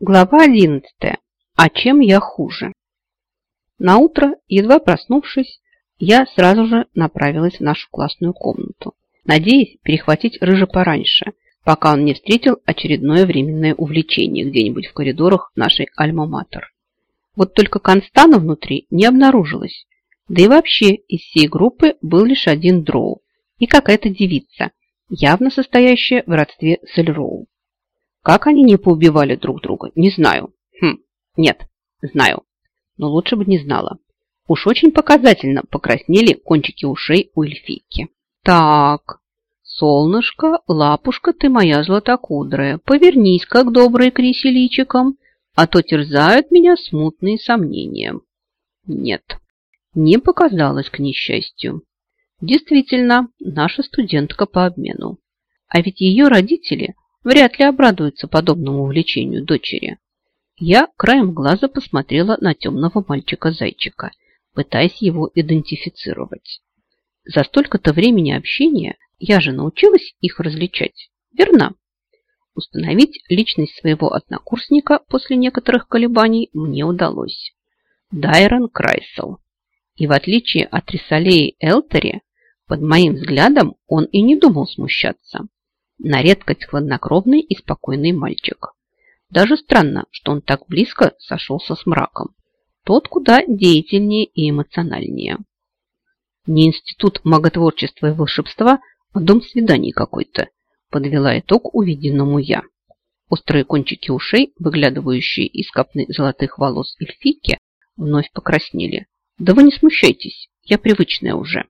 Глава 11. А чем я хуже? На утро, едва проснувшись, я сразу же направилась в нашу классную комнату, надеясь перехватить Рыжа пораньше, пока он не встретил очередное временное увлечение где-нибудь в коридорах нашей Альма-Матер. Вот только Констана внутри не обнаружилась, да и вообще из всей группы был лишь один дроу и какая-то девица, явно состоящая в родстве с Эльроу. Как они не поубивали друг друга, не знаю. Хм, нет, знаю. Но лучше бы не знала. Уж очень показательно покраснели кончики ушей у эльфийки. Так, солнышко, лапушка ты моя златокудрая, повернись, как добрый Криси личиком, а то терзают меня смутные сомнения. Нет, не показалось к несчастью. Действительно, наша студентка по обмену. А ведь ее родители – вряд ли обрадуется подобному увлечению дочери. Я краем глаза посмотрела на темного мальчика-зайчика, пытаясь его идентифицировать. За столько-то времени общения я же научилась их различать, верно? Установить личность своего однокурсника после некоторых колебаний мне удалось. Дайрон Крайсел. И в отличие от Рисалеи Элтери, под моим взглядом он и не думал смущаться. На редкость хладнокровный и спокойный мальчик. Даже странно, что он так близко сошелся с мраком. Тот куда деятельнее и эмоциональнее. Не институт маготворчества и волшебства, а дом свиданий какой-то, подвела итог увиденному я. Острые кончики ушей, выглядывающие из копны золотых волос эльфийки, вновь покраснели. Да вы не смущайтесь, я привычная уже.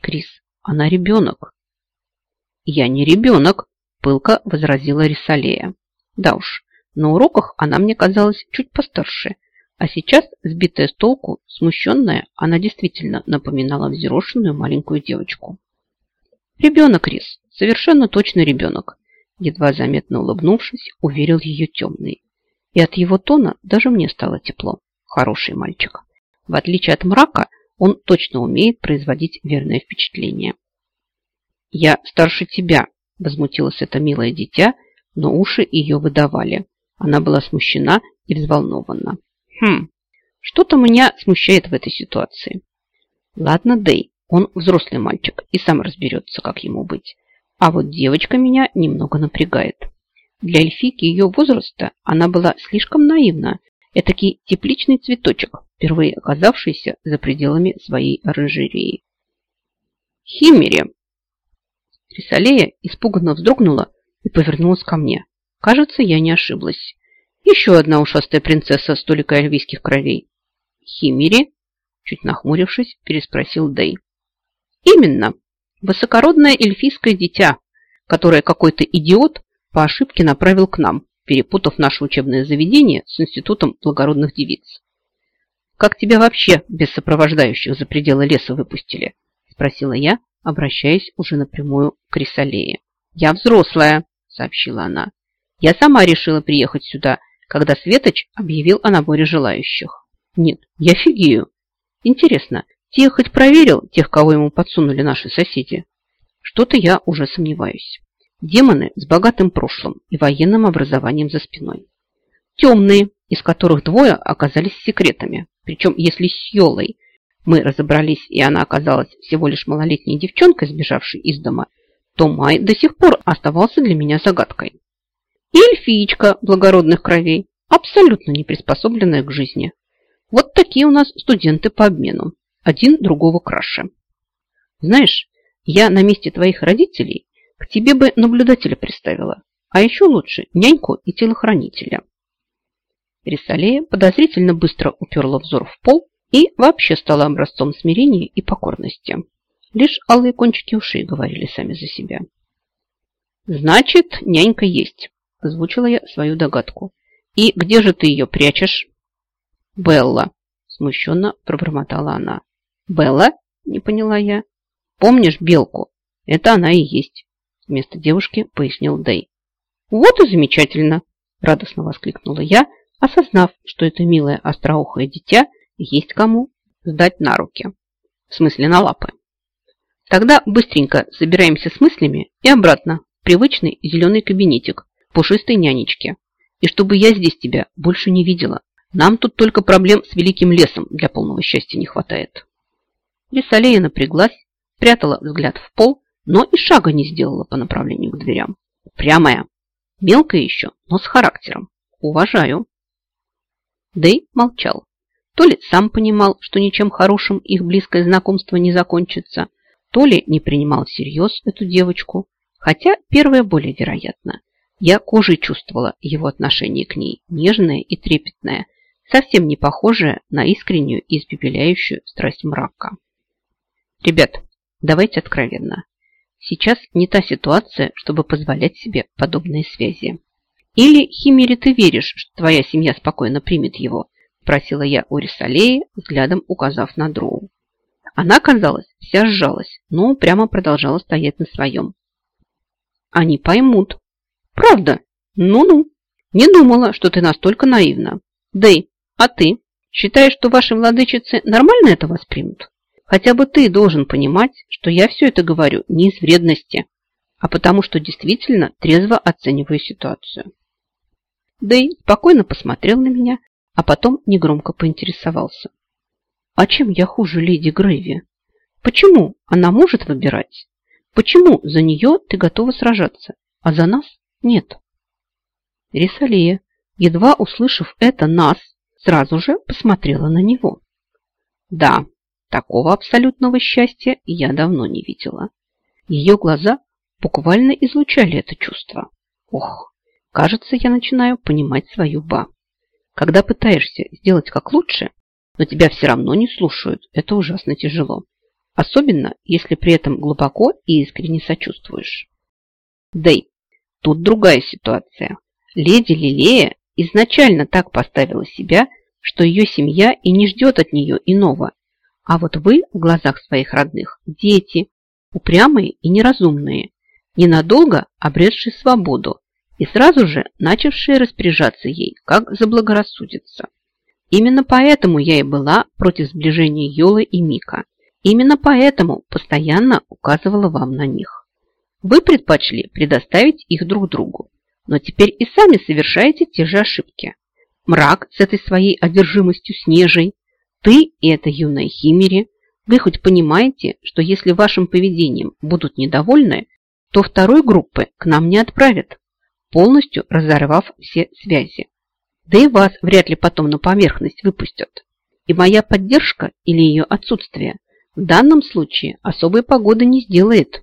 Крис, она ребенок. «Я не ребенок», – пылко возразила Рисалея. Да уж, на уроках она мне казалась чуть постарше, а сейчас, сбитая с толку, смущенная, она действительно напоминала взъерошенную маленькую девочку. «Ребенок, Рис, совершенно точно ребенок», едва заметно улыбнувшись, уверил ее темный. И от его тона даже мне стало тепло. Хороший мальчик. В отличие от мрака, он точно умеет производить верное впечатление. «Я старше тебя», – возмутилось это милое дитя, но уши ее выдавали. Она была смущена и взволнована. «Хм, что-то меня смущает в этой ситуации». «Ладно, Дэй, он взрослый мальчик и сам разберется, как ему быть. А вот девочка меня немного напрягает. Для эльфийки ее возраста она была слишком наивна. Этакий тепличный цветочек, впервые оказавшийся за пределами своей оранжереи. «Химмери!» Трисалея испуганно вздрогнула и повернулась ко мне. Кажется, я не ошиблась. Еще одна ушастая принцесса столика альвийских кровей. Химери? Чуть нахмурившись, переспросил Дэй. Именно. Высокородное эльфийское дитя, которое какой-то идиот по ошибке направил к нам, перепутав наше учебное заведение с Институтом благородных девиц. «Как тебя вообще без сопровождающих за пределы леса выпустили?» – спросила я, обращаясь уже напрямую к Рисалее. «Я взрослая», – сообщила она. «Я сама решила приехать сюда, когда Светоч объявил о наборе желающих». «Нет, я фигею. Интересно, те хоть проверил тех, кого ему подсунули наши соседи?» Что-то я уже сомневаюсь. Демоны с богатым прошлым и военным образованием за спиной. Темные, из которых двое оказались секретами. Причем, если с Йолой – мы разобрались, и она оказалась всего лишь малолетней девчонкой, сбежавшей из дома, то Май до сих пор оставался для меня загадкой. И эльфиечка благородных кровей, абсолютно не приспособленная к жизни. Вот такие у нас студенты по обмену. Один другого краше. Знаешь, я на месте твоих родителей к тебе бы наблюдателя приставила, а еще лучше няньку и телохранителя. Рисалея подозрительно быстро уперла взор в пол и вообще стала образцом смирения и покорности. Лишь алые кончики ушей говорили сами за себя. «Значит, нянька есть», – озвучила я свою догадку. «И где же ты ее прячешь?» «Белла», – смущенно пробормотала она. «Белла?» – не поняла я. «Помнишь белку? Это она и есть», – вместо девушки пояснил Дэй. «Вот и замечательно!» – радостно воскликнула я, осознав, что это милое остроухое дитя – есть кому сдать на руки. В смысле на лапы. Тогда быстренько собираемся с мыслями и обратно в привычный зеленый кабинетик пушистой нянечки. И чтобы я здесь тебя больше не видела. Нам тут только проблем с великим лесом для полного счастья не хватает. Рисалея напряглась, прятала взгляд в пол, но и шага не сделала по направлению к дверям. Прямая, мелкая еще, но с характером. Уважаю. Дэй молчал. То ли сам понимал, что ничем хорошим их близкое знакомство не закончится, то ли не принимал всерьез эту девочку, хотя первое более вероятно. Я кожей чувствовала его отношение к ней, нежное и трепетное, совсем не похожее на искреннюю и испепеляющую страсть мрака. Ребят, давайте откровенно. Сейчас не та ситуация, чтобы позволять себе подобные связи. Или, Химере, ты веришь, что твоя семья спокойно примет его, Спросила я у Рисалеи, взглядом указав на дроу. Она, казалось, вся сжалась, но прямо продолжала стоять на своем. Они поймут. Правда? Ну-ну. Не думала, что ты настолько наивна. Дэй, а ты? Считаешь, что ваши владычицы нормально это воспримут? Хотя бы ты должен понимать, что я все это говорю не из вредности, а потому что действительно трезво оцениваю ситуацию. Дэй спокойно посмотрел на меня а потом негромко поинтересовался. А чем я хуже леди Грейви? Почему она может выбирать? Почему за нее ты готова сражаться, а за нас нет? Рисалия, едва услышав это нас, сразу же посмотрела на него. Да, такого абсолютного счастья я давно не видела. Ее глаза буквально излучали это чувство. Ох, кажется, я начинаю понимать свою ба. Когда пытаешься сделать как лучше, но тебя все равно не слушают, это ужасно тяжело. Особенно, если при этом глубоко и искренне сочувствуешь. Дэй, тут другая ситуация. Леди Лилея изначально так поставила себя, что ее семья и не ждет от нее иного. А вот вы в глазах своих родных – дети, упрямые и неразумные, ненадолго обретшие свободу, и сразу же начавшие распоряжаться ей, как заблагорассудится. Именно поэтому я и была против сближения Йолы и Мика. Именно поэтому постоянно указывала вам на них. Вы предпочли предоставить их друг другу, но теперь и сами совершаете те же ошибки. Мрак с этой своей одержимостью снежей, ты и эта юная Химери, вы хоть понимаете, что если вашим поведением будут недовольны, то второй группы к нам не отправят полностью разорвав все связи. Да и вас вряд ли потом на поверхность выпустят. И моя поддержка или ее отсутствие в данном случае особой погоды не сделает.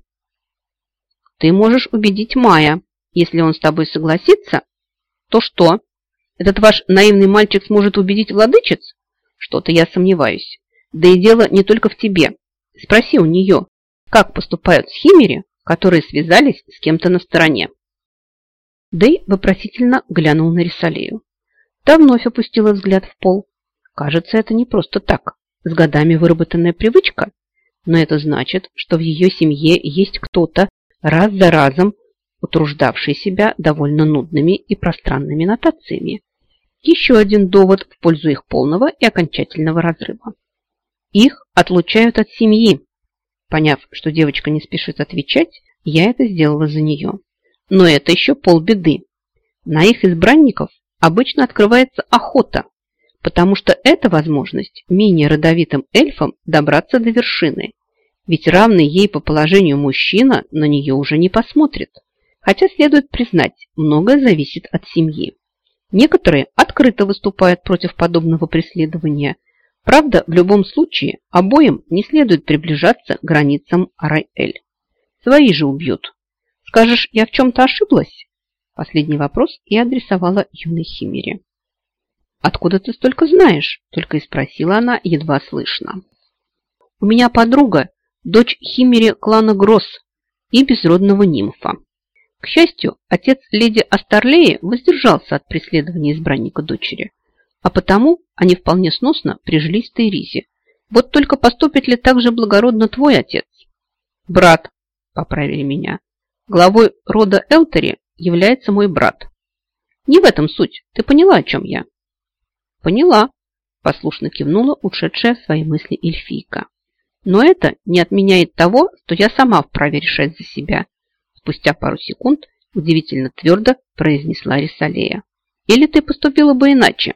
Ты можешь убедить Мая. Если он с тобой согласится, то что? Этот ваш наивный мальчик сможет убедить владычиц? Что-то я сомневаюсь. Да и дело не только в тебе. Спроси у нее, как поступают с химери, которые связались с кем-то на стороне. Дэй вопросительно глянул на Рисалею. Та вновь опустила взгляд в пол. Кажется, это не просто так, с годами выработанная привычка. Но это значит, что в ее семье есть кто-то, раз за разом утруждавший себя довольно нудными и пространными нотациями. Еще один довод в пользу их полного и окончательного разрыва. Их отлучают от семьи. Поняв, что девочка не спешит отвечать, я это сделала за нее. Но это еще полбеды. На их избранников обычно открывается охота, потому что это возможность менее родовитым эльфам добраться до вершины. Ведь равный ей по положению мужчина на нее уже не посмотрит. Хотя следует признать, многое зависит от семьи. Некоторые открыто выступают против подобного преследования. Правда, в любом случае, обоим не следует приближаться к границам Арай-Эль. Свои же убьют, Скажешь, я в чем-то ошиблась? Последний вопрос и адресовала юной Химере. «Откуда ты столько знаешь?» – только и спросила она едва слышно. «У меня подруга, дочь Химери клана Гросс и безродного нимфа. К счастью, отец леди Астарлеи воздержался от преследования избранника дочери, а потому они вполне сносно прижились в Тейризе. Вот только поступит ли так же благородно твой отец?» «Брат», – поправили меня, Главой рода Элтери является мой брат. Не в этом суть. Ты поняла, о чем я? Поняла, послушно кивнула ушедшая в свои мысли эльфийка. Но это не отменяет того, что я сама вправе решать за себя. Спустя пару секунд удивительно твердо произнесла Рисалея. Или ты поступила бы иначе?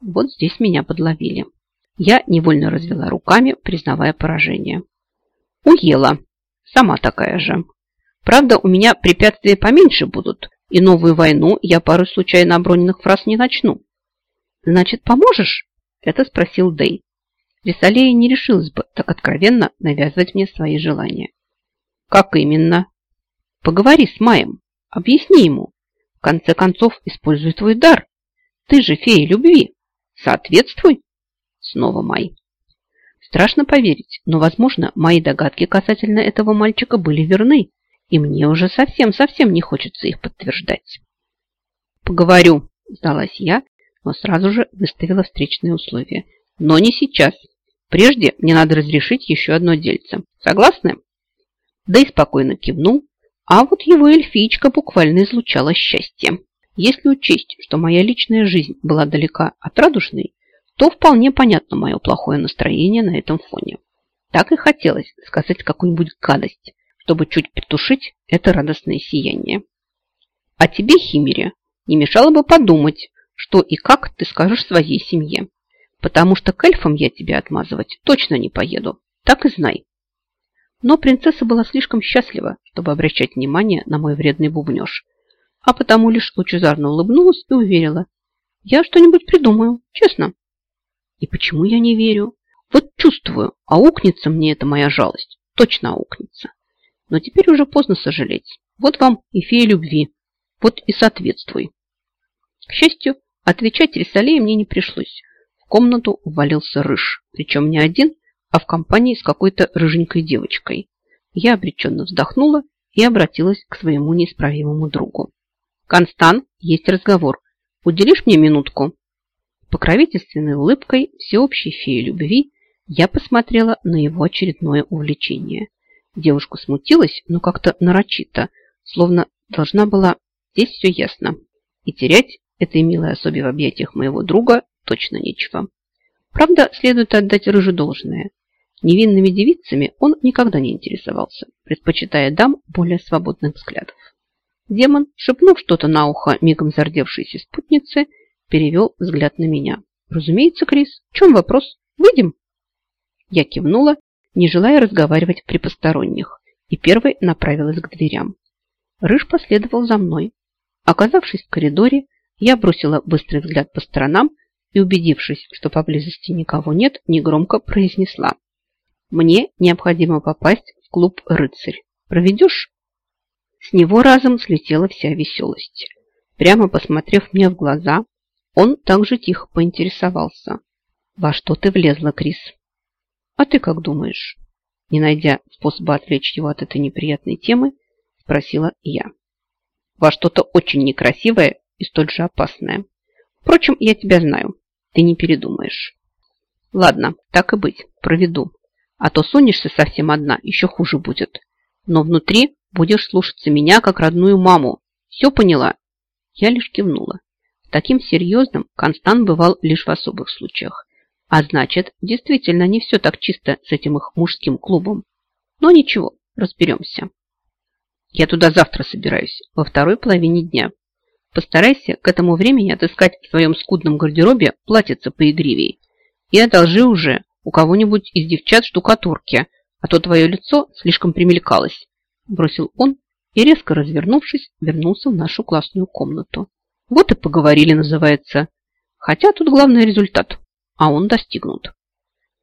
Вот здесь меня подловили. Я невольно развела руками, признавая поражение. Уела. Сама такая же. Правда, у меня препятствия поменьше будут, и новую войну я пару случайно оброненных фраз не начну. Значит, поможешь? Это спросил Дэй. Рисалея не решилась бы так откровенно навязывать мне свои желания. Как именно? Поговори с Маем, объясни ему. В конце концов, используй твой дар. Ты же фея любви. Соответствуй. Снова Май. Страшно поверить, но, возможно, мои догадки касательно этого мальчика были верны, и мне уже совсем-совсем не хочется их подтверждать. Поговорю, сдалась я, но сразу же выставила встречные условия. Но не сейчас. Прежде мне надо разрешить еще одно дельце. Согласны? Да и спокойно кивнул, а вот его эльфичка буквально излучала счастье. Если учесть, что моя личная жизнь была далека от радужной, то вполне понятно мое плохое настроение на этом фоне. Так и хотелось сказать какую-нибудь гадость, чтобы чуть притушить это радостное сияние. А тебе, Химере, не мешало бы подумать, что и как ты скажешь своей семье. Потому что к эльфам я тебя отмазывать точно не поеду. Так и знай. Но принцесса была слишком счастлива, чтобы обращать внимание на мой вредный бубнеж, а потому лишь лучезарно улыбнулась и уверила. Я что-нибудь придумаю, честно. И почему я не верю? Вот чувствую, аукнется мне эта моя жалость. Точно аукнется. Но теперь уже поздно сожалеть. Вот вам и фея любви. Вот и соответствуй. К счастью, отвечать Рисалее мне не пришлось. В комнату ввалился рыж. Причем не один, а в компании с какой-то рыженькой девочкой. Я обреченно вздохнула и обратилась к своему неисправимому другу. «Констан, есть разговор. Уделишь мне минутку?» Покровительственной улыбкой всеобщей феи любви я посмотрела на его очередное увлечение. Девушка смутилась, но как-то нарочито, словно должна была «здесь все ясно». И терять этой милой особе в объятиях моего друга точно нечего. Правда, следует отдать рыжу должное. Невинными девицами он никогда не интересовался, предпочитая дам более свободных взглядов. Демон, шепнув что-то на ухо мигом зардевшейся спутницы, перевел взгляд на меня. «Разумеется, Крис. В чем вопрос? Выйдем?» Я кивнула, не желая разговаривать при посторонних, и первой направилась к дверям. Рыж последовал за мной. Оказавшись в коридоре, я бросила быстрый взгляд по сторонам и, убедившись, что поблизости никого нет, негромко произнесла. «Мне необходимо попасть в клуб «Рыцарь». Проведешь?» С него разом слетела вся веселость. Прямо посмотрев мне в глаза, он также тихо поинтересовался. «Во что ты влезла, Крис?» «А ты как думаешь?» Не найдя способа отвлечь его от этой неприятной темы, спросила я. «Во что-то очень некрасивое и столь же опасное. Впрочем, я тебя знаю. Ты не передумаешь». «Ладно, так и быть, проведу. А то сунешься совсем одна, еще хуже будет. Но внутри будешь слушаться меня, как родную маму. Все поняла?» Я лишь кивнула. Таким серьезным Констант бывал лишь в особых случаях. А значит, действительно не все так чисто с этим их мужским клубом. Но ничего, разберемся. Я туда завтра собираюсь, во второй половине дня. Постарайся к этому времени отыскать в своем скудном гардеробе платьице поигривей и одолжи уже у кого-нибудь из девчат штукатурки, а то твое лицо слишком примелькалось. Бросил он и, резко развернувшись, вернулся в нашу классную комнату. Вот и поговорили, называется. Хотя тут главный результат, а он достигнут.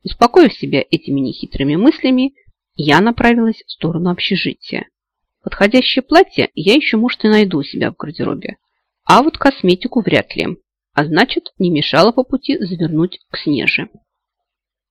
Успокоив себя этими нехитрыми мыслями, я направилась в сторону общежития. Подходящее платье я еще, может, и найду у себя в гардеробе. А вот косметику вряд ли. А значит, не мешало по пути завернуть к Снеже.